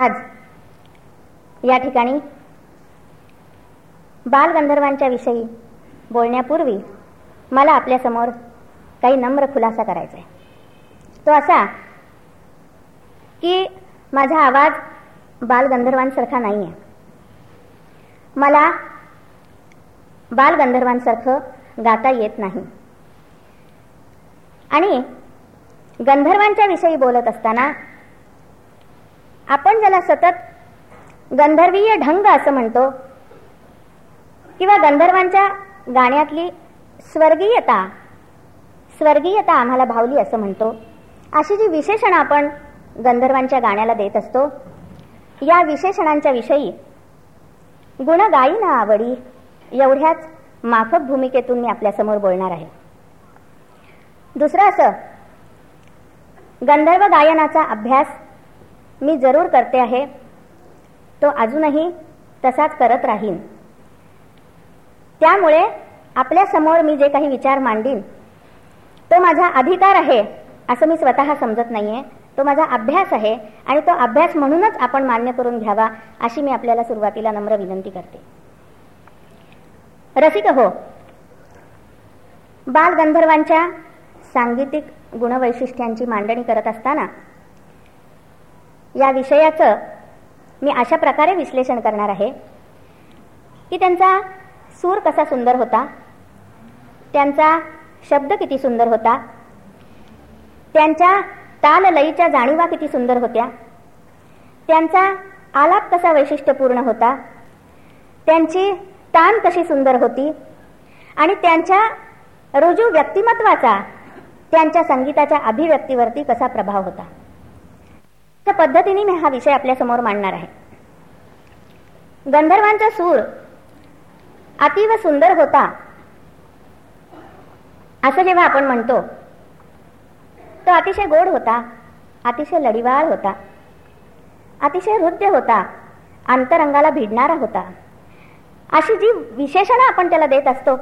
आज या ठिकाणी बालगंधर्वांच्या विषयी बोलण्यापूर्वी मला आपल्यासमोर काही नम्र खुलासा करायचा आहे तो असा की माझा आवाज बालगंधर्वांसारखा नाही आहे मला बालगंधर्वांसारखं गाता येत नाही. आणि गंधर्वांच्या विषयी बोलत असताना आपण ज्याला सतत गंधर्वीय ढंग असं म्हणतो किंवा गंधर्वांच्या गाण्यातली स्वर्गीयता स्वर्गीयता आम्हाला भावली असं म्हणतो अशी जी विशेषणं आपण गंधर्वांच्या गाण्याला देत असतो या विशेषणांच्या विषयी गुण गाई ना आवडी एवढ्याच माफक भूमिकेतून मी आपल्यासमोर बोलणार आहे. दुसरं असं गंधर्व गायनाचा अभ्यास मी जरूर करते आहे. तो अजूनही तसाच करत राहीन. त्यामुळे आपल्यासमोर मी जे काही विचार मांडीन तो माझा अधिकार आहे असं मी स्वतः समजत नाहीये. तो माझा अभ्यास आहे आणि तो अभ्यास म्हणूनच आपण मान्य करून घ्यावा अशी मी आपल्याला सुरुवातीला नम्र विनंती करते. रसिक हो बालगंधर्वांच्या सांगीतिक गुणवैशिष्ट्यांची मांडणी करत असताना या विषयाचं मी अशा प्रकारे विश्लेषण करणार आहे की त्यांचा सूर कसा सुंदर होता त्यांचा शब्द किती सुंदर होता त्यांच्या ताल लईच्या जाणीवा किती सुंदर होत्या त्यांचा आलाप कसा वैशिष्ट्यपूर्ण होता त्यांची ताण कशी सुंदर होती आणि त्यांच्या रुजू व्यक्तिमत्वाचा त्यांच्या संगीताच्या अभिव्यक्तीवरती कसा प्रभाव होता. त्या पद्धतीने मी हा विषय आपल्यासमोर मांडणार आहे. गंधर्वांचा सूर अतिव सुंदर होता असं जेव्हा आपण म्हणतो तो अतिशय गोड होता अतिशय लढीवाळ होता अतिशय हृदय होता अंतरंगाला भिडणारा होता. अशी जी विशेषणं आपण त्याला देत असतो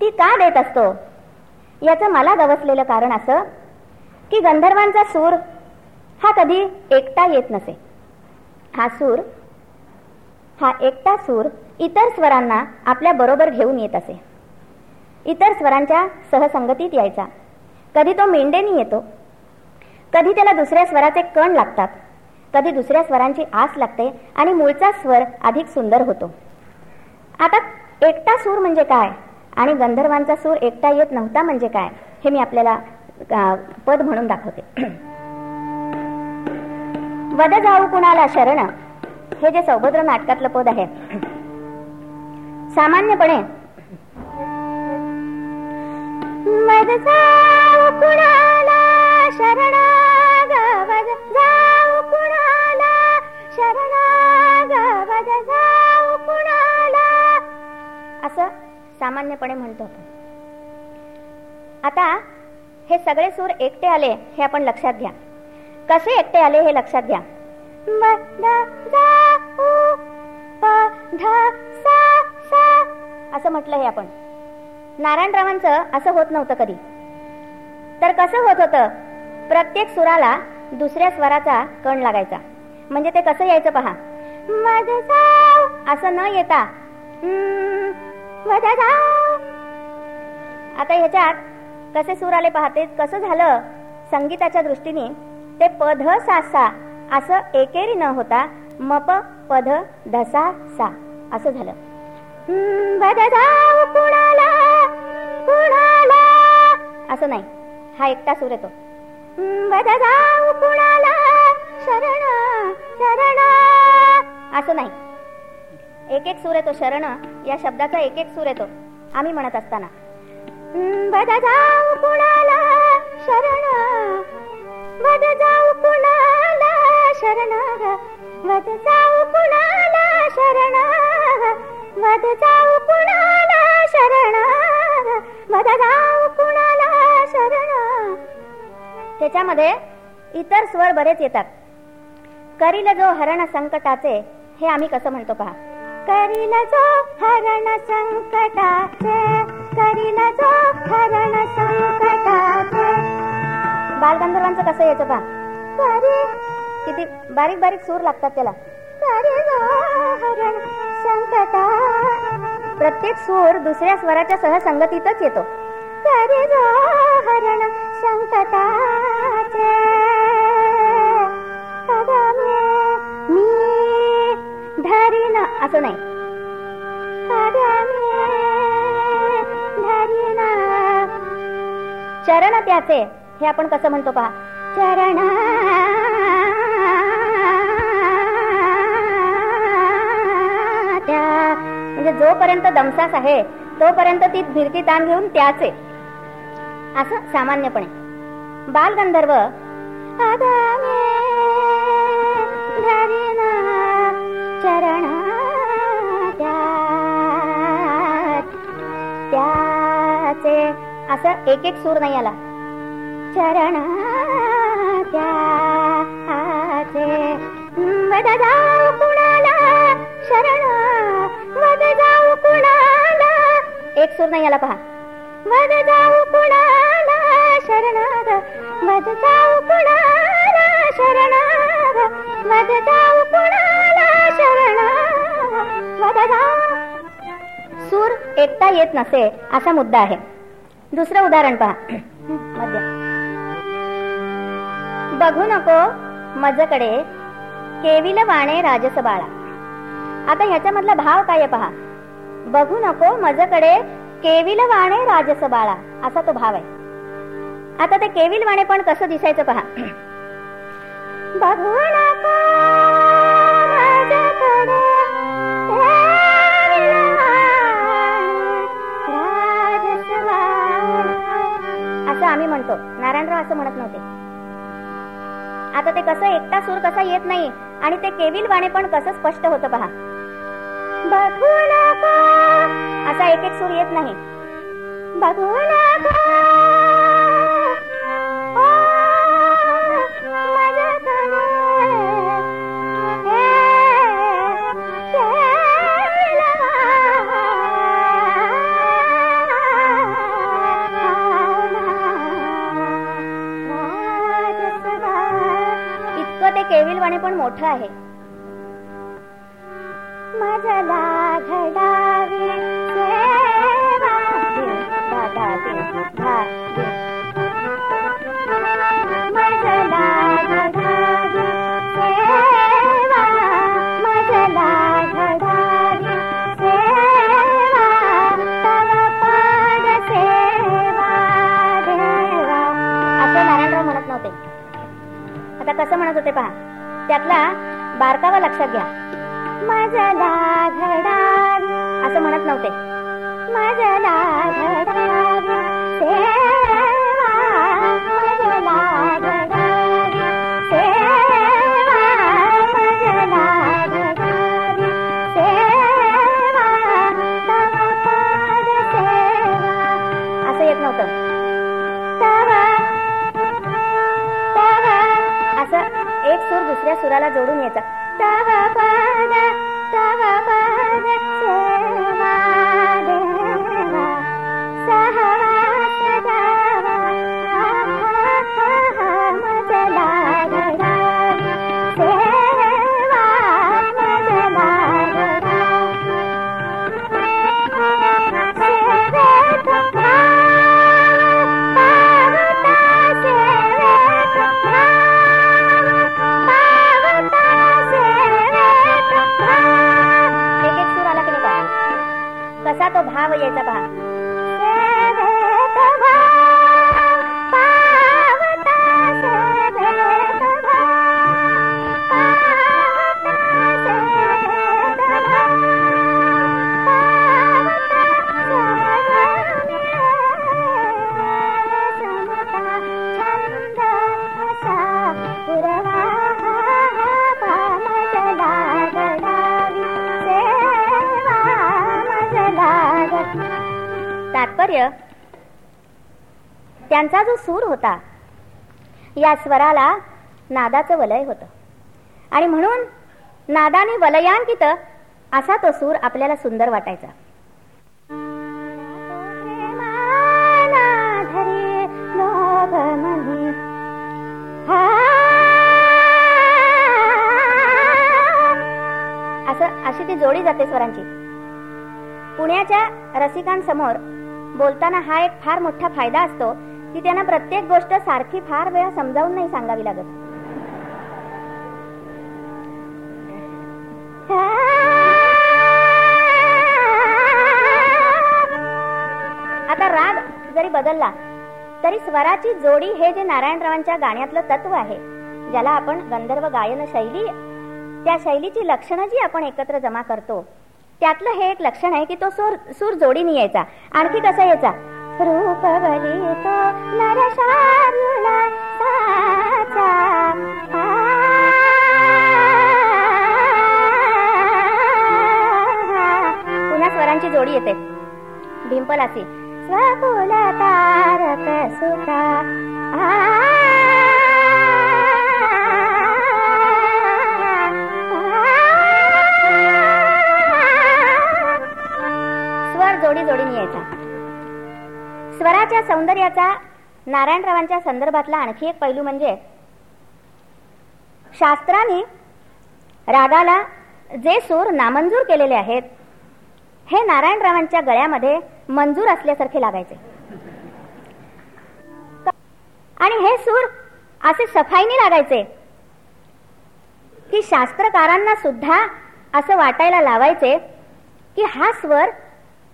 ती का देत असतो याचं मला गवसलेलं कारण असं की गंधर्वांचा सूर हा कधी एकटा येत नसे. हा सूर हा एकटा सूर इतर स्वरांना आपल्या बरोबर घेऊन येत असे. इतर स्वरांच्या सहसंगतीत यायचा. कधी तो मेंढेनी येतो. कधी त्याला दुसऱ्या स्वराचे कण लागतात. कधी दुसऱ्या स्वरांची आस लागते आणि मूळचा स्वर अधिक सुंदर होतो. आता एकटा सूर म्हणजे काय? आणि गंधर्वांचा सूर एकटा येत नव्हता म्हणजे काय? हे मी आपल्याला पद म्हणून दाखवते. वद जाऊ कुणाला शरण? हे जे सौभद्र नाटकातलं पद आहे. सामान्यपणे वद जाऊ कुणाला शरण? वद जाऊ कुणाला शरण? वद जाऊ कुणाला? असं सामान्यपणे म्हणतो. आपण आता हे सगळे सूर एकटे आले हे आपण लक्षात घ्या. कसे एकटे आले हे लक्षात घ्या. असं म्हटलं हे आपण. नारायणरावांचं असं होत नव्हतं कधी. तर कसं होत होतं? प्रत्येक सुराला दुसऱ्या स्वराचा कण लागायचा. म्हणजे ते कसं यायचं पहा. असं न येता आता ह्याच्यात कसे सूर आले पाहते कसं झालं? संगीताच्या दृष्टीने ते पध सा सा असं एकेरी न होता मप पध धसा सा. असं झालं. असं नाही. हा एकटा सूर येतो. शरण शरण. असं नाही. एक एक सूर येतो शरण. या शब्दाचा एक एक सूर येतो आम्ही म्हणत असताना. कुणाला? शरण. वद जाऊ कुणाला शरण वद जाऊ कुणाला शरण वद जाऊ कुणाला शरण वद जाऊ कुणाला शरण त्याच्यामध्ये इतर स्वर बरेच येतात. करील जो हरण संकटाचे हे आम्ही कसं म्हणतो पहा? करील जो हरण संकटाचे करील जो हरण संकटाचे बालगंधर्वांचं कसं यायचं पा किती बारीक बारीक सूर लागतात त्याला. प्रत्येक सूर दुसऱ्या स्वराच्या सह संगतीतच येतो मी धरीन असं नाही. चरण त्याचे. हे आपण कसं म्हणतो पहा? चरण. त्या. म्हणजे जोपर्यंत दमसास आहे तोपर्यंत ती भिरती ताण घेऊन त्याचे असं सामान्यपणे. बालगंधर्व चरण त्याचे. असं एक एक सूर नाही आला. चरण त्याचे वद जाऊ कुणाला? शरण वद जाऊ कुणाला? एक सूर नाही आला पहा. वद जाऊ कुणाला? शरणाग. वद जाऊ कुणाला? शरणाग. वद जाऊ कुणाला? शरणाग. वद जाऊ सूर एकता येत नसे असा मुद्दा आहे. दुसरं उदाहरण पहा. मध्य. बघू नको. मजकडे केविल वाणे राजस बाळा आता ह्याच्यामधला भाव काय पहा. बघू नको मजकडे केविल वाणे राजस बाळा असा तो भाव आहे. आता ते केविल वाणे पण कसं दिसायचं पहा. बघू नको असं आम्ही म्हणतो. नारायणराव असं म्हणत नव्हते. आता ते कसं एकटा सूर कसा येत नाही आणि ते केविल वाणे पण कसं स्पष्ट होतं पहा. असा एक एक सूर येत नाही. सेवा आहे असं नारायणराव म्हणत नव्हते आता कसं म्हणत होते पहा त्यातला बारकावा लक्षात घ्या. मजला घडावी असं म्हणत नव्हते. मजला घडावी तात्पर्य त्यांचा जो सूर होता या स्वराला नादाचं वलय होत. आणि म्हणून नादाने वलयांकित असा तो सूर आपल्याला सुंदर वाटायचा. असं अशी ती जोडी जाते स्वरांची. पुण्याच्या रसिकांसमोर बोलताना हा एक फार मोठा फायदा असतो की त्यांना प्रत्येक गोष्ट सारखी फार वेळा समजावून नाही सांगावी लागत. आता राग जरी बदलला तरी स्वराची जोडी हे जे नारायणरावांच्या गाण्यातलं तत्व आहे ज्याला आपण गंधर्व गायन शैली त्या शैलीची लक्षणं जी आपण एकत्र जमा करतो. त्यातलं हे एक लक्षण आहे की तो सूर सूर जोडीने यायचा. आणखी कसा यायचा? रूप पुन्हा स्वरांची जोडी येते. भिंपलाची स्वकुल तारक सुता. देवाच्या सौंदर्याचा नारायणरावांच्या संदर्भातला आणखी एक पैलू म्हणजे शास्त्राने रागाला जे सूर नामंजूर केलेले आहेत हे नारायणरावांच्या गळ्यामध्ये मंजूर असल्यासारखे लागायचे. आणि हे सूर असे सफाईने लागायचे की शास्त्रकारांना सुद्धा असं वाटायला लावायचे की हा स्वर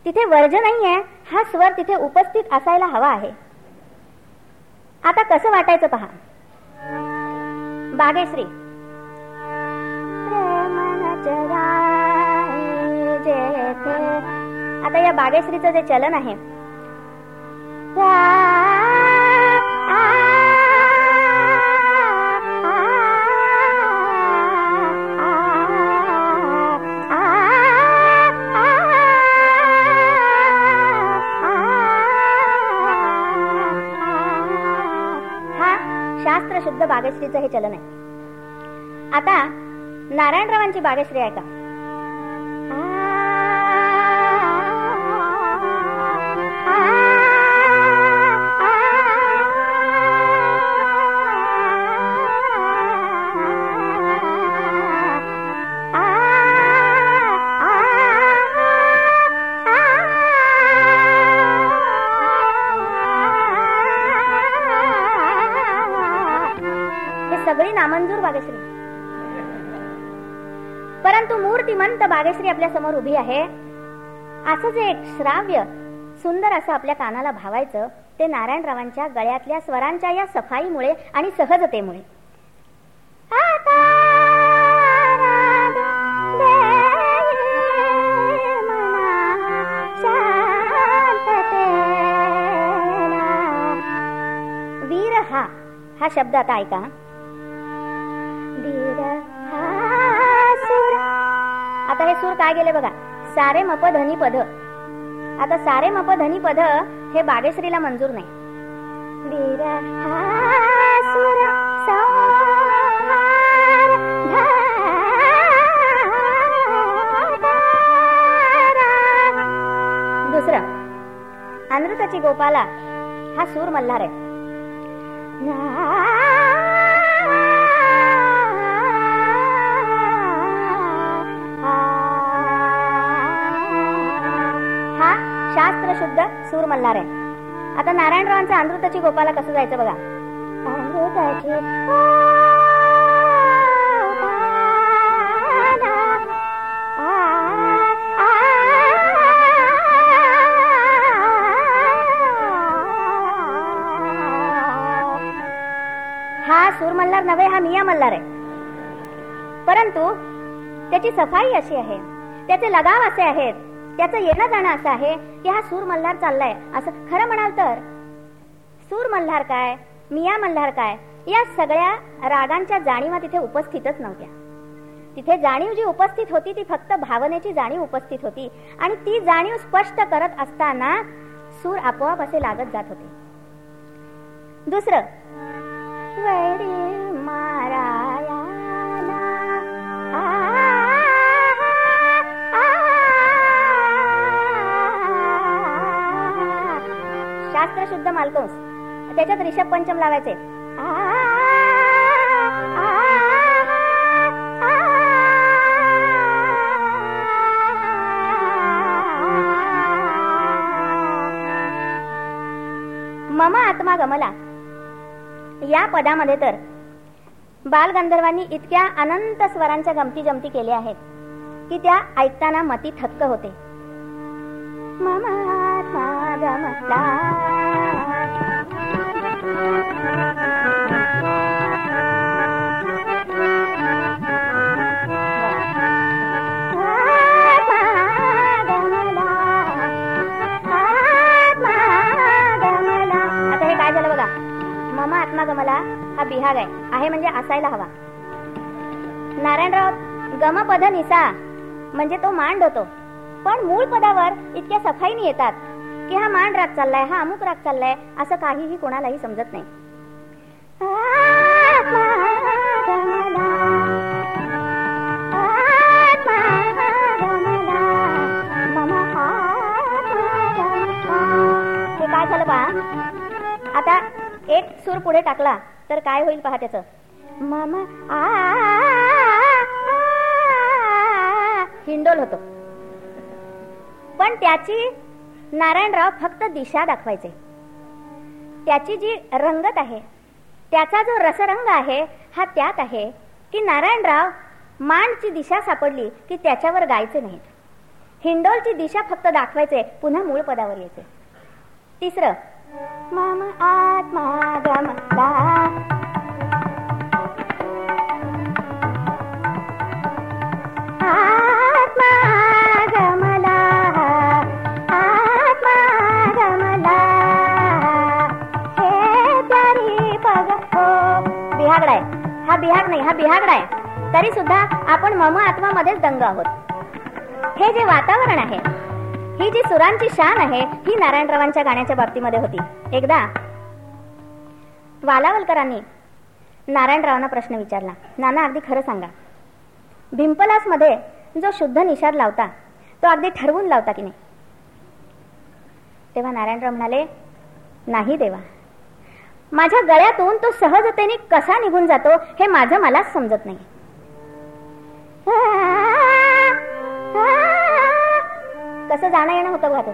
तिथे वर्ज नाहीये हा स्वर तिथे उपस्थित असायला हवा आहे. आता कसं वाटायचं पहा. बागेश्री. आता या बागेश्रीचं जे चलन आहे. शास्त्र शुद्ध बागेश्रीचं हे चलन आहे. आता नारायणरावांची बागेश्री आहे का? बागेश्री आपल्यासमोर उभी आहे. असं जे एक श्राव्य सुंदर असं आपल्या कानाला भावायचं ते नारायणरावांच्या गळ्यातल्या स्वरांच्या या सफाईमुळे आणि सहजतेमुळे. वीर हा हा शब्द आता ऐका. काय गेले बघा. सारे मप धनी पद आता सारे मप धनी पद हे बागेश्रीला मंजूर नाही. दुसरं अनृताची गोपाला हा सूर मल्हार आहे. शुद्ध सूर मल्हार आहे. आता नारायणरावांचा अमृताची गोपाला कसं जायचं बघा. अमृताची हा सूर मल्हार नव्हे हा मिया मल्हार आहे. परंतु त्याची सफाई अशी आहे. त्याचे लगाव असे आहेत. त्याचं येणं जाणं असं आहे की हा सूर मल्हार चाललाय. असं खरं म्हणाल तर. सूर मल्हार काय? मिया मल्हार काय? या सगळ्या रागांच्या जाणीवा तिथे उपस्थितच नव्हत्या. तिथे जाणीव जी उपस्थित होती ती फक्त भावनेची जाणीव उपस्थित होती. आणि ती जाणीव स्पष्ट करत असताना सूर आपोआप असे लागत जात होते. दुसरं शुद्ध मालकंस त्याच्यात रिषभ पंचम लावायचे मम आत्मा गमला या पदामध्ये तर बालगंधर्वांनी इतक्या अनंत स्वरांच्या गमती जमती केल्या आहेत की त्या ऐकताना मती थक्क होते मामा गमला हा बिहाग आहे आहे म्हणजे असायला हवा नारायणराव गमपद निसा म्हणजे तो मांड होतो. पण मूळ पदावर इतक्या सफाईने येतात. की हा मांड राग चाललाय हा अमुक राग चाललाय असं काहीही कोणालाही समजत नाही हे काय झालं बा आता एक सूर पुढे टाकला तर काय होईल पहा त्याच मामा आ हिंडोल होतो पण त्याची नारायणराव फक्त दिशा दाखवायचे. त्याची जी रंगत आहे त्याचा जो रसरंग आहे हा त्यात आहे की नारायणराव मांडची दिशा सापडली की त्याच्यावर गायचे नाहीत. हिंडोलची दिशा फक्त दाखवायचे पुन्हा मूळ पदावर यायचे. तिसरं मम आत्मा गमला आत्मा नाही हा बिहागडा आहे. तरी सुद्धा आपण मम आत्मामध्येच दंग आहोत. हे जे वातावरण आहे ही जी सुरांची शान आहे ही नारायणरावांच्या गाण्याच्या बाबतीमध्ये होती. एकदा वालावलकरांनी नारायणरावांना प्रश्न विचारला. नाना अगदी खरं सांगा. भिंपलासमध्ये जो शुद्ध निषाद लावता तो अगदी ठरवून लावता की नाही? तेव्हा नारायणराव म्हणाले नाही देवा. माझ्या गळ्यातून तो सहजतेने कसा निघून जातो हे माझं मलाच समजत नाही. कसं जाणं येणं होतं बघा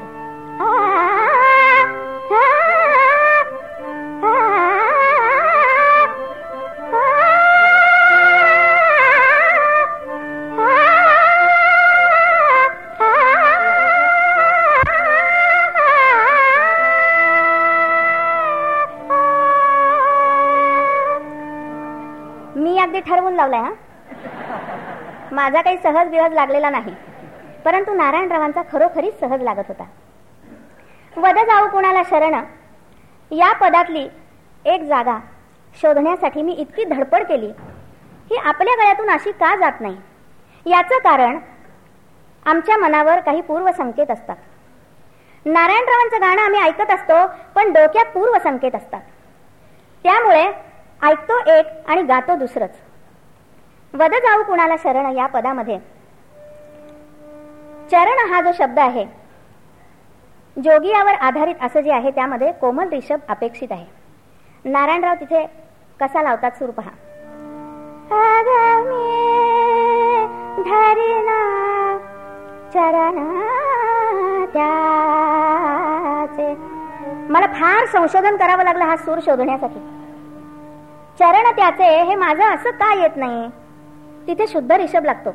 मी अगदी ठरवून लावलाय हा. माझा काही सहज विहज लागलेला नाही परंतु नारायणरावांचा खरोखरीच सहज लागत होता. वद जाऊ कुणाला शरण या पदातली एक जागा शोधण्यासाठी मी इतकी धडपड केली. ही आपल्या गळ्यातून अशी का जात नाही? याचं कारण आमच्या मनावर काही पूर्वसंकेत असतात. नारायणरावांचं गाणं आम्ही ऐकत असतो पण डोक्यात पूर्वसंकेत असतात. त्यामुळे ऐकतो एक आणि गातो दुसरंच. वद जाऊ कुणाला शरण या पदामध्ये? चरण हा जो शब्द आहे जोगियावर आधारित असं जे आहे त्यामध्ये कोमल रिषभ अपेक्षित आहे. नारायणराव तिथे कसा लावतात सूर पहा. धरिना चरण मला फार संशोधन करावं लागलं हा सूर शोधण्यासाठी. चरण त्याचे हे माझं असं का येत नाही? तिथे शुद्ध रिषभ लागतो.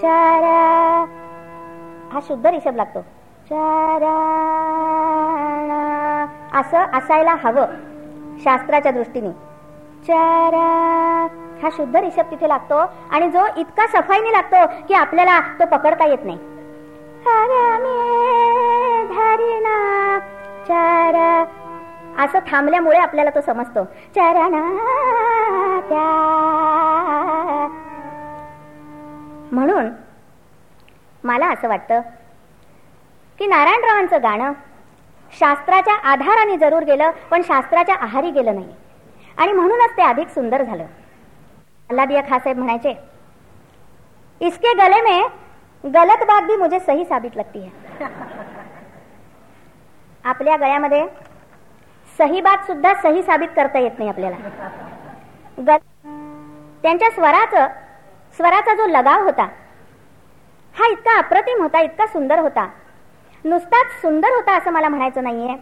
चारा. हा शुद्ध रिषभ लागतो. चारा असं असायला हवं शास्त्राच्या दृष्टीने. चारा. हा शुद्ध रिषभ तिथे लागतो आणि जो इतका सफाईने लागतो की आपल्याला तो पकडता येत नाही. चारा. असं थांबल्यामुळे आपल्याला तो समजतो. चरणा म्हणून मला असं वाटतं की नारायणरावांचं गाणं शास्त्राच्या आधाराने जरूर गेलं पण शास्त्राच्या आहारी गेलं नाही. आणि म्हणूनच ते अधिक सुंदर झालं. अल्लादिया खासाहेब म्हणायचे इसके गले में गलत बात भी मुझे सही साबित लगती है. आपल्या गळ्यामध्ये सही बात सुद्धा सही साबित करता येत नाही आपल्याला. त्यांच्या स्वराचं स्वराचा जो लगाव होता हा इतका अप्रतिम होता इतका सुंदर होता. नुसताच सुंदर होता असं मला म्हणायचं नाहीये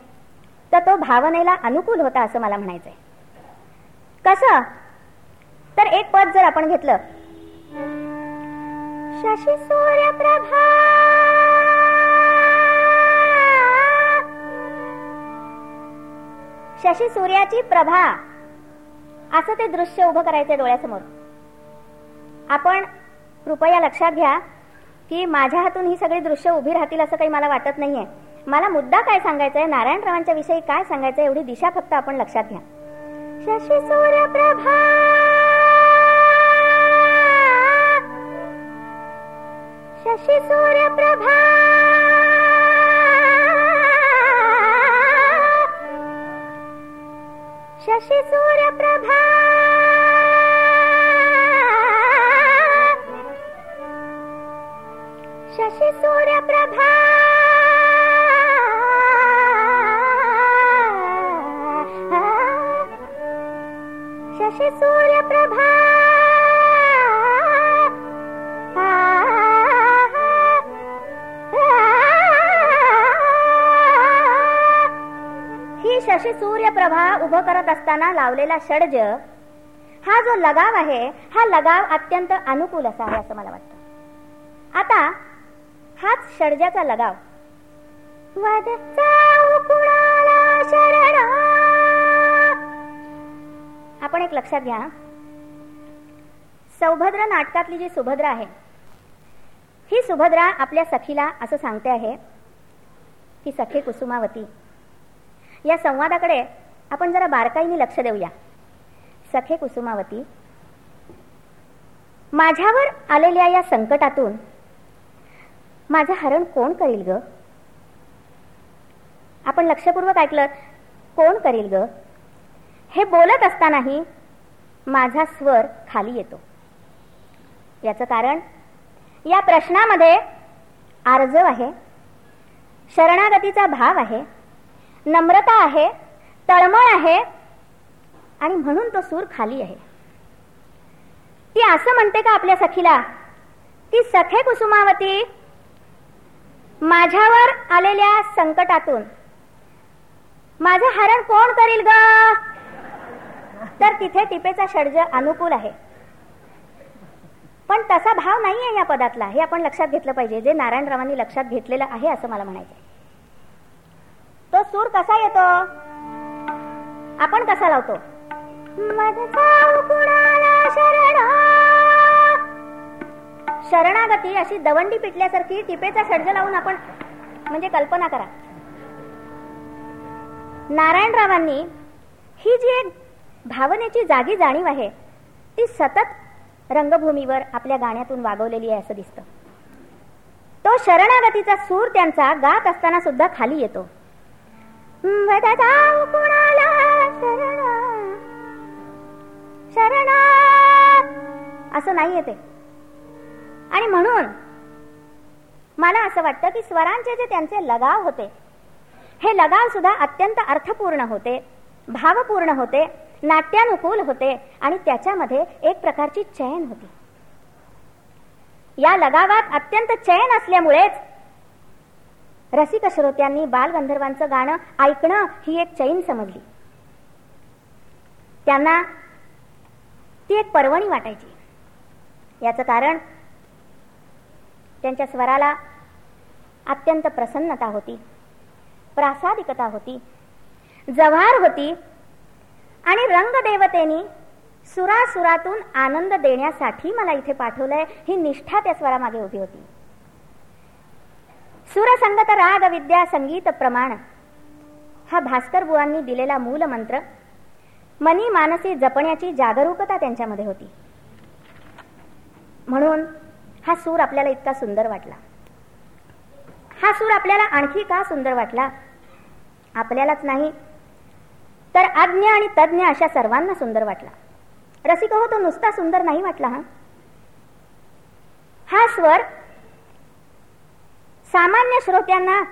तर तो भावनेला अनुकूल होता असं मला म्हणायचंय. कसं? तर एक पद जर आपण घेतलं. शशी सूर्य प्रभा शशी सूर्याची प्रभा. असं ते दृश्य उभं करायचं डोळ्यासमोर. आपण कृपया लक्षात घ्या की माझ्या हातून ही सगळी दृश्य उभी राहतील असं काही मला वाटत नाहीये. मला मुद्दा काय सांगायचा आहे नारायणरावांच्या विषयी काय सांगायचं एवढी दिशा फक्त आपण लक्षात घ्या. शशी सूर्य प्रभा. शशी सूर्य प्रभा. शशिरप्रभा शशिरप्रभा शशिसूर्यप्रभा सूर्यप्रभा उभं करत असताना लावलेला षडज हा जो लगाव आहे हा लगाव अत्यंत अनुकूल असा आहे असं मला वाटतं. आता हाच षडजाचा लगाव. आपण एक लक्षात घ्या. सौभद्र नाटकातली जी सुभद्रा आहे ही सुभद्रा आपल्या सखीला असं सांगते आहे की सखी कुसुमावती. या संवादाकडे आपण जरा बारकाईने लक्ष देऊया. सखे कुसुमावती माझ्यावर आलेल्या या संकटातून माझं हरण कोण करील ग? आपण लक्षपूर्वक ऐकलं कोण करील ग? हे बोलत असतानाही माझा स्वर खाली येतो. याचं कारण या प्रश्नामध्ये आर्जव आहे शरणागतीचा भाव आहे नम्रता आहे तळमळ आहे आणि म्हणून तो सूर खाली आहे. ती असं म्हणते का आपल्या सखीला? की सखे कुसुमावती माझ्यावर आलेल्या संकटातून. माझं हरण कोण करील ग? तर तिथे टिपेचा षडज अनुकूल आहे. पण तसा भाव नाहीये या पदातला हे आपण लक्षात घेतलं पाहिजे जे नारायणरावांनी लक्षात घेतलेलं आहे असं मला म्हणायचं तो सूर कसा येतो? आपण कसा लावतो? शरणागती अशी दवंडी पिटल्यासारखी टिपेचा षडज लावून आपण म्हणजे कल्पना करा. नारायणरावांनी ही जी एक भावनेची जागी जाणीव आहे ती सतत रंगभूमीवर आपल्या गाण्यातून वागवलेली आहे असं दिसतं. तो शरणागतीचा सूर त्यांचा गात असताना सुद्धा खाली येतो. शरणा असं नाही येते आणि म्हणून मला असं वाटतं की स्वरांचे जे त्यांचे लगाव होते हे लगाव सुद्धा अत्यंत अर्थपूर्ण होते भावपूर्ण होते नाट्यानुकूल होते आणि त्याच्यामध्ये एक प्रकारची चैन होती. या लगावात अत्यंत चैन असल्यामुळेच रसिक श्रोत्यांनी बालगंधर्वांचं गाणं ऐकणं ही एक चैन समजली. त्यांना ती एक पर्वणी वाटायची. याचं कारण त्यांच्या स्वराला अत्यंत प्रसन्नता होती प्रासादिकता होती जव्हार होती आणि रंगदेवतेनी सुरासुरातून आनंद देण्यासाठी मला इथे पाठवलंय ही निष्ठा त्या स्वरामागे उभी होती. सुरसंगत राग विद्या संगीत प्रमाण. हा भास्कर बुवांनी दिलेला मूल मंत्र मनी मानसी जपण्याची जागरूकता त्यांच्यामध्ये होती. म्हणून हा सूर आपल्याला इतका सुंदर वाटला. हा सूर आपल्याला आणखी का सुंदर वाटला? आपल्यालाच नाही तर आज्ञ आणि तज्ञ अशा सर्वांना सुंदर वाटला. रसिक हो तो नुसता सुंदर नाही वाटला हा? हा स्वर सामान्य श्रोत्यांना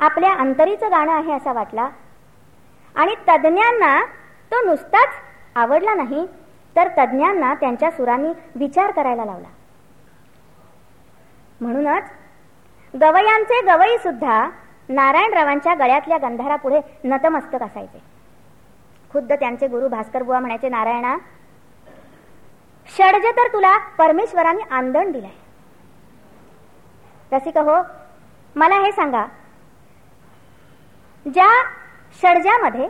आपल्या अंतरीचं गाणं आहे असा वाटला. आणि तज्ज्ञांना तो नुसताच आवडला नाही तर तज्ज्ञांना त्यांच्या सुरांनी विचार करायला लावला. म्हणूनच गवयांचे गवई सुद्धा नारायणरावांच्या गळ्यातल्या गंधारापुढे नतमस्तक असायचे. खुद्द त्यांचे गुरु भास्कर बुवा म्हणायचे नारायणा षडज तर तुला परमेश्वराने आंदण दिलंय. रसिक हो मला हे सांगा. ज्या षडजामध्ये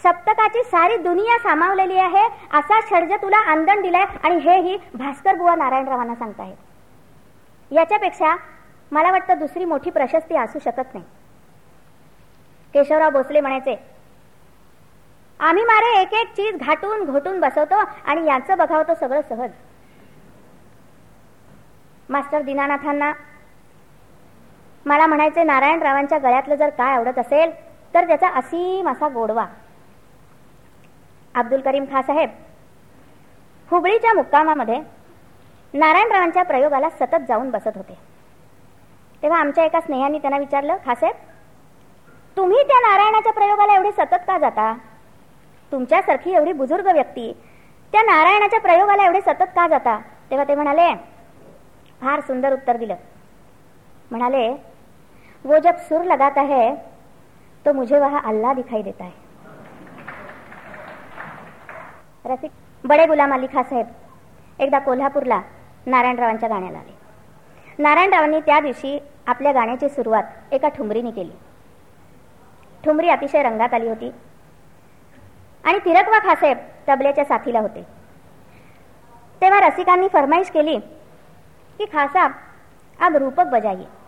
सप्तकाची सारी दुनिया सामावलेली आहे असा षडज तुला आंदण दिलाय आणि हेही भास्कर बुवा नारायणरावांना सांगताहेत. याच्यापेक्षा मला वाटतं दुसरी मोठी प्रशस्ती असू शकत नाही. केशवराव भोसले म्हणायचे आम्ही मारे एक एक चीज घाटून घोटून बसवतो आणि याचं बघावतो सगळं सहज. मास्टर दीनानाथांना मला म्हणायचे नारायणरावांच्या गळ्यातलं जर काय आवडत असेल तर त्याचा असीम असा गोडवा. अब्दुल करीम खा साहेब हुबळीच्या मुक्कामामध्ये नारायणरावांच्या प्रयोगाला सतत जाऊन बसत होते. तेव्हा आमच्या एका स्नेहाने त्यांना विचारलं खासेब तुम्ही त्या नारायणाच्या प्रयोगाला एवढे सतत का जाता? तुमच्यासारखी एवढी बुजुर्ग व्यक्ती त्या नारायणाच्या प्रयोगाला एवढे सतत का जाता? तेव्हा ते म्हणाले फार सुंदर उत्तर दिलं. म्हणाले वो जब सुर लगाता है तो मुझे वहां अल्लाह दिखाई देता है। रसिक बडे गुलाम अली खा साहेब एकदा कोल्हापूरला नारायणरावांच्या गाण्याला आले. नारायणरावांनी त्या दिवशी आपल्या गाण्याची सुरुवात एका ठुमरीने केली. ठुमरी अतिशय रंगात आली होती. आणि तिरकवा खासाहेब तबल्याच्या साथीला होते. तेव्हा रसिकांनी फरमाईश केली की खासाब अब रूपक बजाइये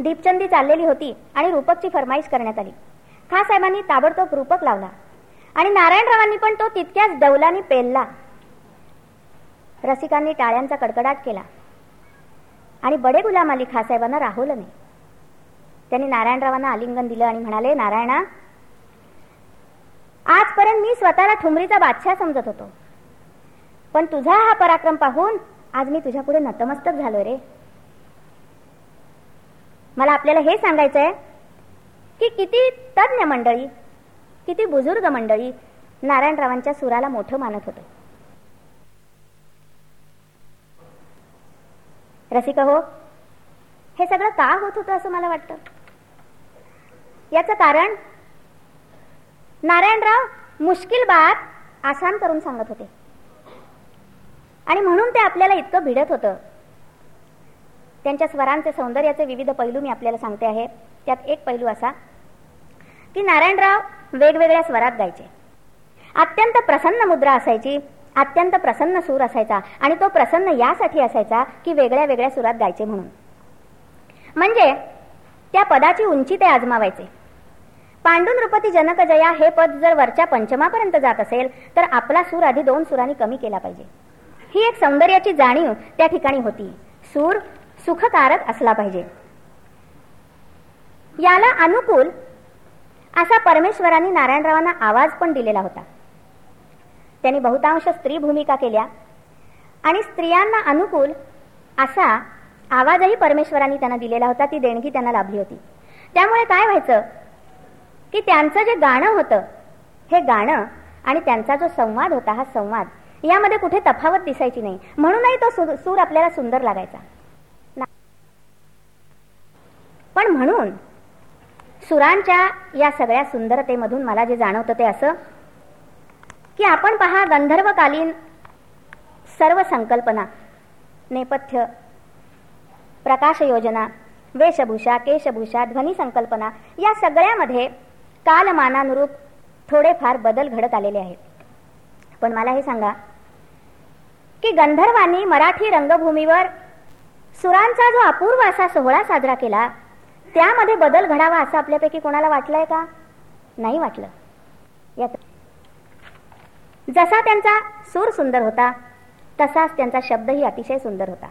दीपचंदी चाललेली होती आणि रूपकची फरमाईश करण्यात आली. खासाहेबांनी ताबडतोब रूपक लावला. आणि नारायणरावांनी पण तो तितक्याच डौलानी पेलला. रसिकांनी टाळ्यांचा कडकडाट केला. आणि बडे गुलाम अली खासाहेबांना राहवलं नाही त्यांनी नारायणरावांना आलिंगन दिलं आणि म्हणाले नारायणा आजपर्यंत मी स्वतःला ठुमरीचा बादशाह समजत होतो. पण तुझा हा पराक्रम पाहून आज मी तुझ्या पुढे नतमस्तक झालो रे. मला आपल्याला हे सांगायचंय की किती तज्ञ मंडळी किती बुजुर्ग मंडळी नारायणरावांच्या सुराला मोठं मानत होतं. रसिक हो हे सगळं का होत होतं असं मला वाटतं? याचं कारण नारायणराव मुश्किल बात आसान करून सांगत होते. आणि म्हणून ते आपल्याला इतकं भिडत होतं. त्यांच्या स्वरांचे सौंदर्याचे विविध पैलू मी आपल्याला सांगते आहे. त्यात एक पैलू असा की नारायणराव वेगवेगळ्या स्वरात गायचे. अत्यंत प्रसन्न मुद्रा असायची अत्यंत प्रसन्न सूर असायचा आणि तो प्रसन्न यासाठी असायचा की वेगळ्या वेगळ्या सुरात गायचे म्हणून. म्हणजे त्या पदाची उंची ते आजमावायचे. पांडुन नृपती जनक जया हे पद जर वरच्या पंचमापर्यंत जात असेल तर आपला सूर आधी दोन सुरांनी कमी केला पाहिजे. ही एक सौंदर्याची जाणीव त्या ठिकाणी होती. सूर सुखकारक असला पाहिजे. याला अनुकूल असा परमेश्वरांनी नारायणरावांना आवाज पण दिलेला होता. त्यांनी बहुतांश स्त्री भूमिका केल्या आणि स्त्रियांना अनुकूल असा आवाजही परमेश्वरांनी त्यांना दिलेला होता ती देणगी त्यांना लाभली होती. त्यामुळे काय व्हायचं? की त्यांचं जे गाणं होतं हे गाणं आणि त्यांचा जो संवाद होता हा संवाद यामध्ये कुठे तफावत दिसायची नाही. म्हणूनही तो सूर आपल्याला सुंदर लागायचा. पण म्हणून सुरांच्या या सगळ्या सुंदरतेमधून मला जे जाणवतं ते असं की आपण पहा गंधर्वकालीन सर्व संकल्पना नेपथ्य प्रकाश योजना वेशभूषा केशभूषा ध्वनी संकल्पना या सगळ्यामध्ये कालमानानुरूप थोडेफार बदल घडत आलेले आहेत. पण मला हे सांगा की गंधर्वांनी मराठी रंगभूमीवर सुरांचा जो अपूर्व असा सोहळा साजरा केला त्यामध्ये बदल घडावा असं आपल्यापैकी कोणाला वाटलंय का? नाही वाटलं. यात जसा त्यांचा सूर सुंदर होता तसाच त्यांचा शब्दही अतिशय सुंदर होता.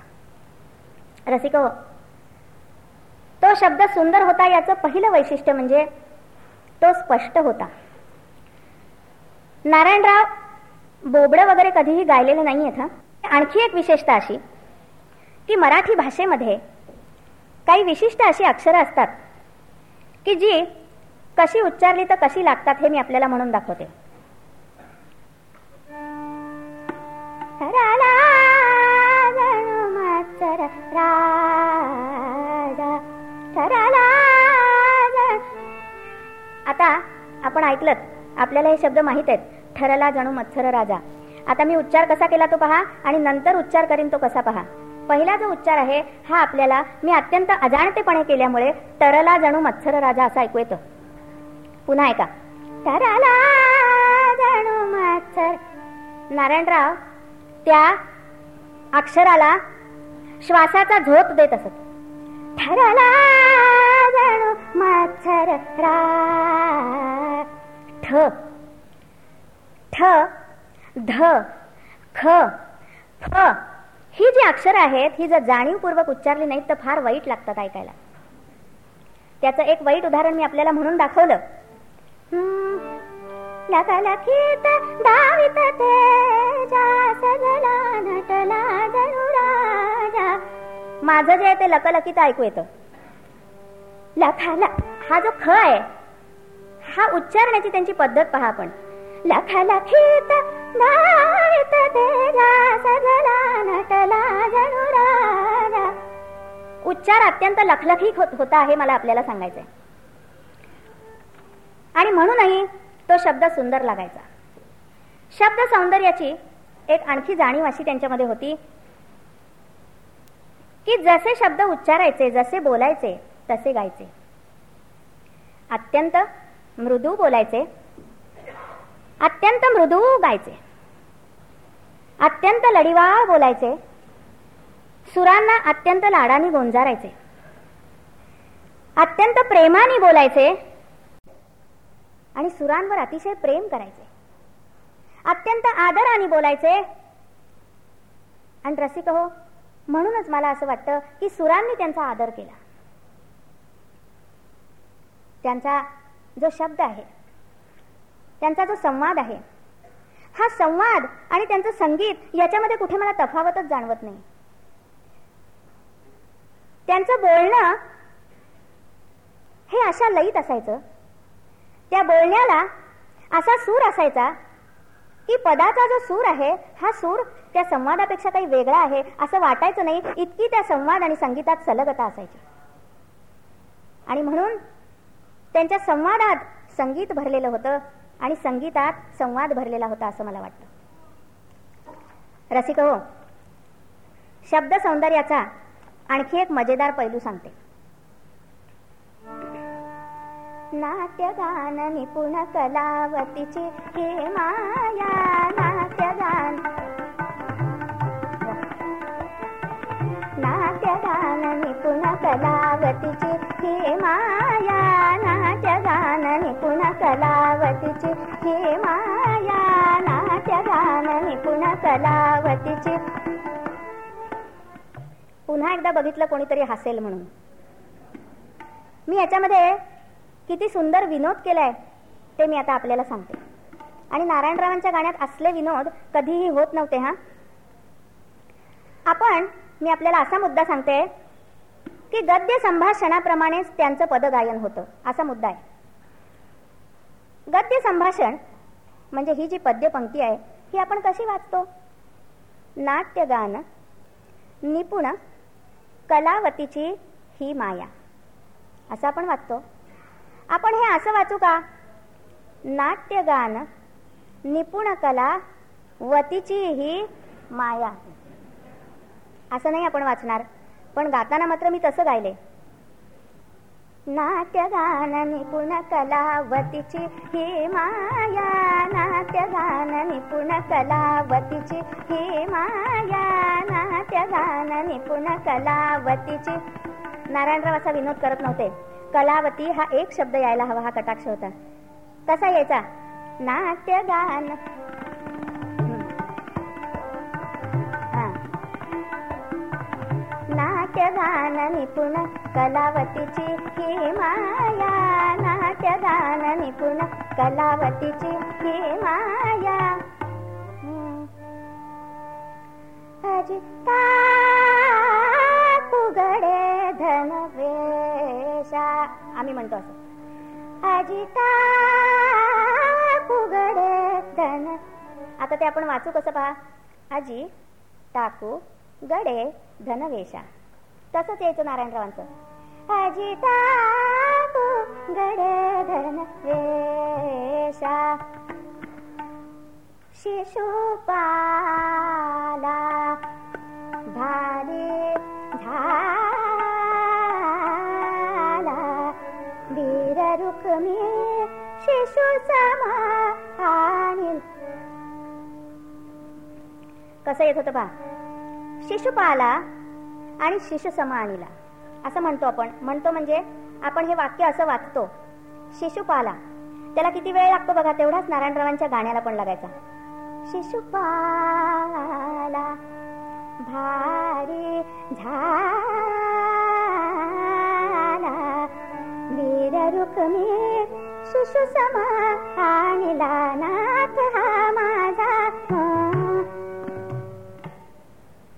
रसिक हो, तो शब्द सुंदर होता याचं पहिलं वैशिष्ट्य म्हणजे तो स्पष्ट होता. नारायणराव बोबडं वगैरे कधीही गायलेलं नाही आहेत आणखी एक विशेषता अशी की मराठी भाषेमध्ये काही विशिष्ट अशी अक्षरं असतात की जी कशी उच्चारली तर कशी लागतात हे मी आपल्याला म्हणून दाखवते. आता आपण ऐकलत आपल्याला हे शब्द माहीत आहेत. ठरला जणू मत्सर राजा. आता मी उच्चार कसा केला तो पहा आणि नंतर उच्चार करीन तो कसा पहा. पहिला जो उच्चार आहे हा आपल्याला मी अत्यंत अजाणतेपणे केल्यामुळे तरला जणू मत्सर राजा असा ऐकू येतो. पुन्हा ऐका. तरला जणू मत्सर. नारायणराव त्या अक्षराला श्वासाचा झोप देत असत. ठरला जणू मत्सर रा ठ. ठ ध ख फ ही जी अक्षर आहेत ही जर जाणीवपूर्वक उच्चारली नाहीत तर फार वाईट लागतात ऐकायला. त्याचं एक वाईट उदाहरण मी आपल्याला म्हणून दाखवलं. लखलखित माझं जे आहे ते लकलकीत ऐकू येतं. लखाला हा जो ख आहे हा उच्चारण्याची त्यांची पद्धत पहा आपण. लखलखित नटला राजा उच्चार अत्यंत लखलखीत होता आहे मला आपल्याला सांगायचंय. आणि म्हणूनही तो शब्द सुंदर लागायचा. शब्द सौंदर्याची एक आणखी जाणीव अशी त्यांच्यामध्ये होती की जसे शब्द उच्चारायचे जसे बोलायचे तसे गायचे. अत्यंत मृदू बोलायचे अत्यंत मृदू गायचे. अत्यंत लढीवाळ बोलायचे. सुरांना अत्यंत लाडाने गोंजारायचे. अत्यंत प्रेमाने बोलायचे. आणि सुरांवर अतिशय प्रेम करायचे. अत्यंत आदराने बोलायचे. आणि रसिक हो म्हणूनच मला असं वाटतं की सुरांनी त्यांचा आदर केला. त्यांचा जो शब्द आहे त्यांचा जो संवाद आहे. हा संवाद आणि त्यांचं संगीत याच्यामध्ये कुठे मला तफावतच जाणवत नाही. त्यांचं बोलणं हे अशा लईत असायचं. त्या बोलण्याला असा सूर असायचा की पदाचा जो सूर आहे हा सूर त्या संवादापेक्षा काही वेगळा आहे असं वाटायचं नाही. इतकी त्या संवाद आणि संगीतात सलगता असायची. आणि म्हणून त्यांच्या संवादात संगीत भरलेलं होतं. आणि संगीतात संवाद भरलेला होता असं मला वाटतं. रसिक हो शब्द सौंदर्याचा आणखी एक मजेदार पैलू सांगते. नाट्यगान निपुण कलावतीची हे माया नाट्यगान. कलावतीची ही माया नाट्यगान निपुण कलावतीची ही माया नाट्यगान निपुण कलावतीची. पुन्हा एकदा बघितलं कोणीतरी हसेल म्हणून. मी याच्यामध्ये किती सुंदर विनोद केलाय ते मी आता आपल्याला सांगते. आणि नारायणरावांच्या गाण्यात असले विनोद कधीही होत नव्हते हा. आपण मी आपल्याला असा मुद्दा सांगते की गद्य संभाषणाप्रमाणेच त्यांचं पदगायन होतं असा मुद्दा आहे. गद्य संभाषण म्हणजे ही जी पद्यपंक्ती आहे ही आपण कशी वाचतो? नाट्यगान निपुण कलावतीची ही माया. असं आपण वाचतो. आपण हे असं वाचू का? नाट्यगान निपुण कला वतीची ही माया. असं नाही आपण वाचणार. पण गाताना मात्र मी तसं गायले. नाट्यगान निपुण कलावतीची ही माया नाट्यगान निपुण कलावतीची ही माया नाट्यगान निपुण कलावतीची. नारायणराव असा विनोद करत नव्हते. कलावती हा एक शब्द यायला हवा हा कटाक्ष होता. कसा यायचा? नाट्यगान नाट्यगान निपुण कलावतीची ही माया नाट्यगान निपुण कलावतीची ही माया. अजिता कुगडे धनवेशा आम्ही म्हणतो असं. अजिता कुगडे धन आता ते आपण वाचू कसं पहा? आजी टाकू गडे धनवेशा. तसंच यायचं नारायणरावांचं. अजिता गडधन वेशा शिशुपाला भारी झाला. वीर रुक्मी शिशु समा कसं येत होतं पहा. शिशुपाला आणि शिशुसमाणीला असं म्हणतो आपण. म्हणतो म्हणजे आपण हे वाक्य असं वाचतो. शिशुपाला. त्याला किती वेळ लागतो बघा? तेवढाच नारायणरावांच्या गाण्याला पण लागायचा. शिशुपाला. भारी झाला. वीर रुक्मी शिशु समा आणला नाथ हा माझा.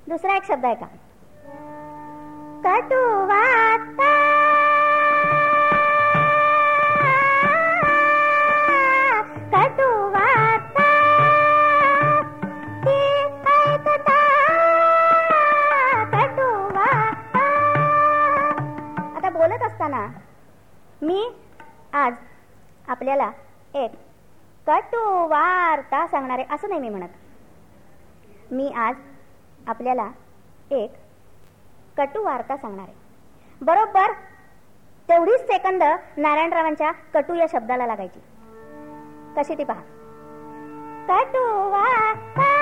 दुसरा एक शब्द आहे का कटुवाता कटुवाता ती ऐकता। कटुवाता आता बोलत असताना मी आज आपल्याला एक कटू वार्ता सांगणारे असं नाही मी म्हणत. मी आज आपल्याला एक कटू वार्ता सांगणार. आहे बरोबर तेवढीच सेकंद नारायणरावांच्या कटू या शब्दाला लागायची. कशी ती पहा. कटू वार्ता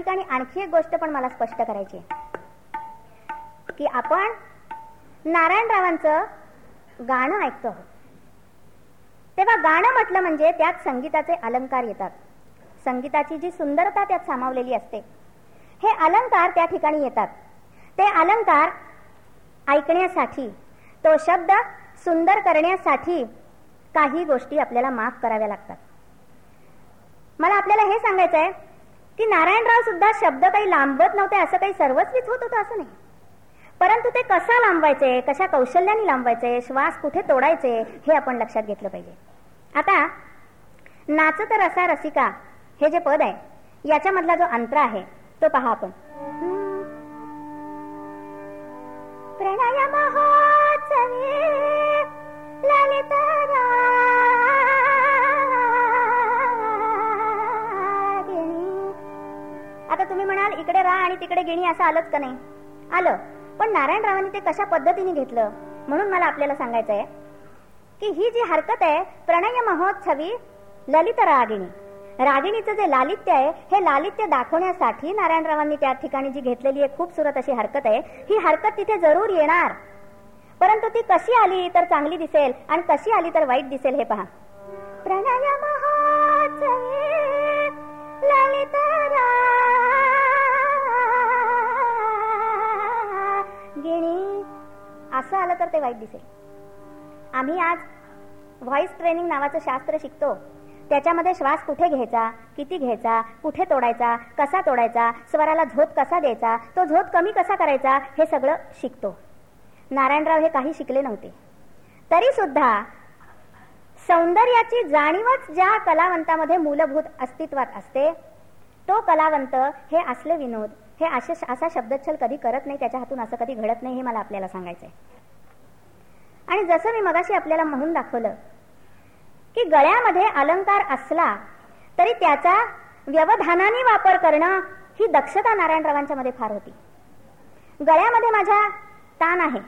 ठिकाणी आणखी एक गोष्ट पण मला स्पष्ट करायची की आपण नारायणरावांचं गाणं ऐकतो आहोत. तेव्हा गाणं म्हटलं म्हणजे त्यात संगीताचे अलंकार येतात. संगीताची जी सुंदरता त्यात सामावलेली असते हे अलंकार त्या ठिकाणी येतात. ते अलंकार ऐकण्यासाठी तो शब्द सुंदर करण्यासाठी काही गोष्टी आपल्याला माफ कराव्या लागतात. मला आपल्याला हे सांगायचं आहे की नारायणराव सुद्धा शब्द काही लांबत नव्हते असं काही सर्वस्वीच होत होतं असं नाही. परंतु ते कसा लांबवायचे कशा कौशल्याने लांबवायचे श्वास कुठे तोडायचे हे आपण लक्षात घेतलं पाहिजे. आता नाचत रसा रसिका हे जे पद आहे याच्यामधला जो अंतर आहे तो पहा आपण. प्रणय महोत्सवी ललिता इकडे राहा आणि तिकडे गिणी असं आलंच का नाही? आलं. पण नारायणरावांनी ते कशा पद्धतीने घेतलं? म्हणून मला आपल्याला सांगायचं आहे की ही जी हरकत आहे प्रणय महोत्सवी ललित रागिणी. रागिणीचं जे लालित्य आहे हे लालित्य दाखवण्यासाठी नारायणरावांनी त्या ठिकाणी जी घेतलेली एक खूपसुरत अशी हरकत आहे ही हरकत तिथे जरूर येणार. परंतु ती कशी आली तर चांगली दिसेल आणि कशी आली तर वाईट दिसेल हे पहा. प्रणय महोत्सवी ललित गिणी असं आलं तर ते वाईट दिसेल. आम्ही आज व्हॉइस ट्रेनिंग नावाचं शास्त्र शिकतो. त्याच्यामध्ये श्वास कुठे घ्यायचा किती घ्यायचा कुठे तोडायचा कसा तोडायचा स्वराला झोत कसा द्यायचा तो झोत कमी कसा करायचा हे सगळं शिकतो. नारायणराव हे काही शिकले नव्हते. तरी सुद्धा सौंदर्याची जाणीवच ज्या कलावंतामध्ये मूलभूत अस्तित्वात असते तो कलावंत हे असले विनोद हे असे असा शब्दच्छल कधी करत नाही त्याच्या हातून असं कधी घडत नाही हे मला आपल्याला सांगायचंय. आणि जसं मी मगाशी आपल्याला म्हणून दाखवलं की गळ्यामध्ये अलंकार असला तरी त्याचा व्यवधानाने वापर करणं ही दक्षता नारायणरावांच्या मध्ये फार होती. गळ्यामध्ये माझ्या ताण आहे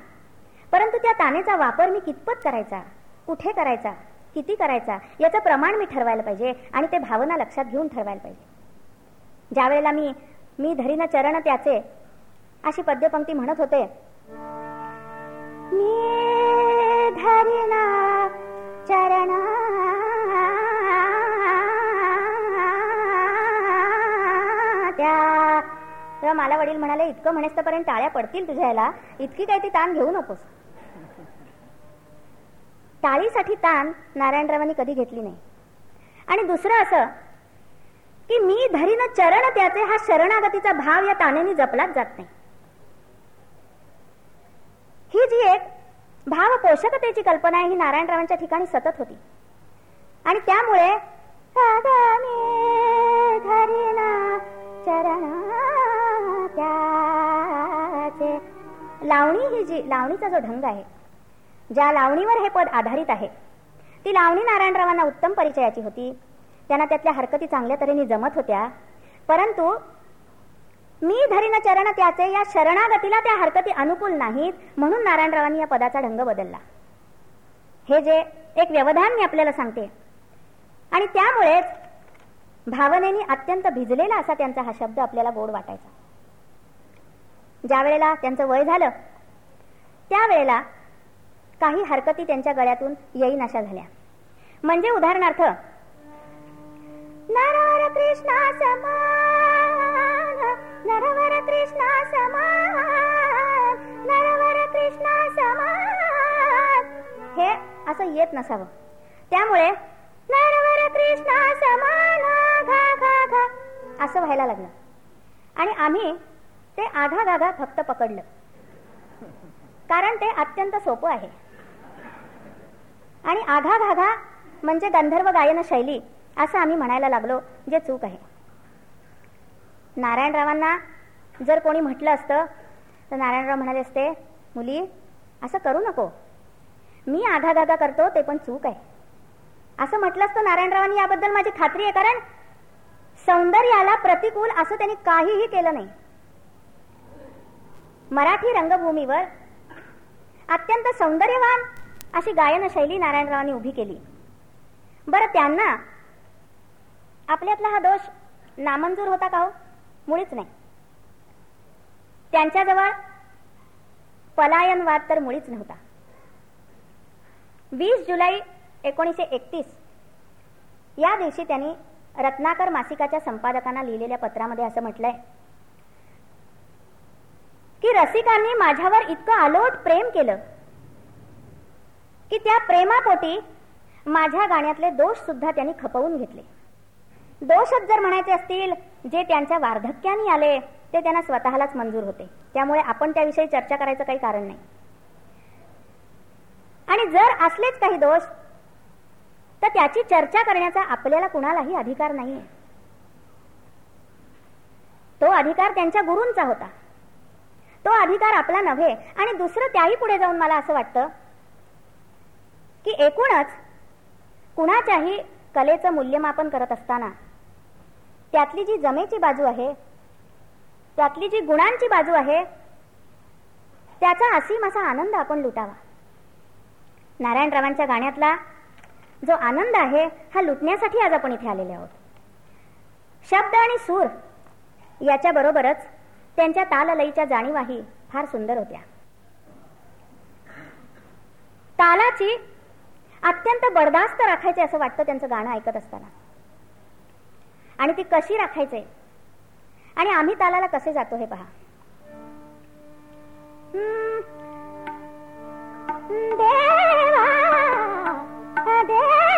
परंतु त्या तानेचा वापर मी कितपत करायचा कुठे करायचा किती करायचा याचं प्रमाण मी ठरवायला पाहिजे आणि ते भावना लक्षात घेऊन ठरवायला पाहिजे. ज्या वेळेला मी मी धरीन चरण त्याचे अशी पद्यपंक्ती म्हणत होते. मी धरीना चरण त्या तेव्हा मला वडील म्हणाले इतकं म्हणेस्तपर्यंत टाळ्या पडतील तुझ्या याला इतकी काही ती ताण घेऊ नकोस. टाळीसाठी ताण नारायणरावांनी कधी घेतली नाही. आणि दुसरं असं की मी धरीन चरण त्याचे हा शरणागतीचा भाव या तानेनी जपलाच जात नाही. ही जी एक भाव पोषकतेची कल्पना ही नारायणरावांच्या ठिकाणी सतत होती. आणि त्यामुळे त्याचे. लावणी ही जी लावणीचा जो ढंग आहे ज्या लावणीवर हे पद आधारित आहे ती लावणी नारायणरावांना उत्तम परिचयाची होती. त्यांना त्यातल्या हरकती चांगल्या तऱ्हेने जमत होत्या. परंतु मी धरीन चरण त्याचे या शरणागतीला त्या हरकती अनुकूल नाहीत म्हणून नारायणरावांनी या पदाचा ढंग बदलला. हे जे एक व्यवधान मी आपल्याला सांगते. आणि त्यामुळेच भावनेने अत्यंत भिजलेला असा त्यांचा हा शब्द आपल्याला गोड वाटायचा. ज्या वेळेला त्यांचं वय झालं त्यावेळेला काही हरकती त्यांच्या गळ्यातून येईन अशा झाल्या. म्हणजे उदाहरणार्थ नरवर कृष्णा समान नरवर कृष्णा समान नरवर कृष्णा समान. हे असं येत नसावं. त्यामुळे नरवर कृष्णा समान घा घा घा असं व्हायला लागलं. आणि आम्ही ते आघा गाधा फक्त पकडलं. कारण ते अत्यंत सोपं आहे. आणि आधा भागा म्हणजे गंधर्व गायन शैली असं आम्ही म्हणायला लागलो जे चूक आहे. नारायणरावांना जर कोणी म्हटलं असतं तर नारायणराव म्हणाले असते मुली असं करू नको. मी आघा करतो ते पण चूक आहे. असं म्हटलं असतं नारायणरावांनी याबद्दल माझी खात्री आहे कारण सौंदर्याला प्रतिकूल असं त्यांनी काहीही केलं नाही. मराठी रंगभूमीवर अत्यंत सौंदर्यवान अशी गायन शैली नारायणरावांनी उभी केली. बरं त्यांना आपल्यातला हा दोष नामंजूर होता का हो? मुळीच नाही. त्यांच्याजवळ पलायनवाद तर मुळीच नव्हता. वीस जुलै एकोणीसशे एकतीस या दिवशी त्यांनी रत्नाकर मासिकाच्या संपादकांना लिहिलेल्या पत्रामध्ये असं म्हटलंय की रसिकांनी माझ्यावर इतकं आलोट प्रेम केलं की त्या प्रेमापोटी माझ्या गाण्यातले दोष सुद्धा त्यांनी खपवून घेतले. दोषच जर म्हणायचे असतील जे त्यांच्या वार्धक्याने आले ते त्यांना स्वतःलाच मंजूर होते. त्यामुळे आपण त्याविषयी चर्चा करायचं काही कारण नाही. आणि जर असलेच काही दोष तर त्याची चर्चा करण्याचा आपल्याला कुणालाही अधिकार नाहीये. तो अधिकार त्यांच्या गुरूंचा होता. तो अधिकार आपला नव्हे. आणि दुसरं त्याही पुढे जाऊन मला असं वाटतं की एकूणच कुणाच्याही कलेचं मूल्यमापन करत असताना. त्यातली जी जमेची बाजू आहे त्यातली जी गुणांची बाजू आहे त्याचा असीम असा आनंद आपण लुटावा. नारायणरावांच्या गाण्यातला जो आनंद आहे हा लुटण्यासाठी आज आपण इथे आलेले आहोत. शब्द आणि सूर याच्या बरोबरच त्यांच्या ताललईच्या जाणीवाही फार सुंदर होत्या. तालाची अत्यंत बर्दास्त राखायचे असं वाटतं त्यांचं गाणं ऐकत असताना. आणि ती कशी राखायचे? आणि आम्ही तालाला कसे जातो हे पहा. देवा देवा.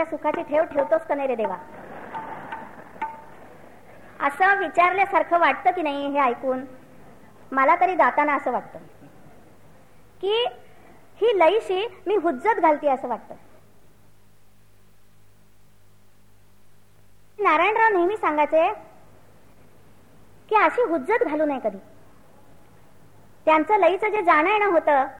माझ्या सुखाची ठेव ठेवतोच का नाही रे देवा? असं विचारल्यासारखं वाटतं की नाही हे ऐकून? मला तरी जाताना असं वाटतं. की ही लईशी मी हुज्जत घालते असं वाटतं. नारायणराव नेहमी सांगायचे की अशी हुज्जत घालू नये कधी. त्यांचं लईचं जे जाणं येणं होतं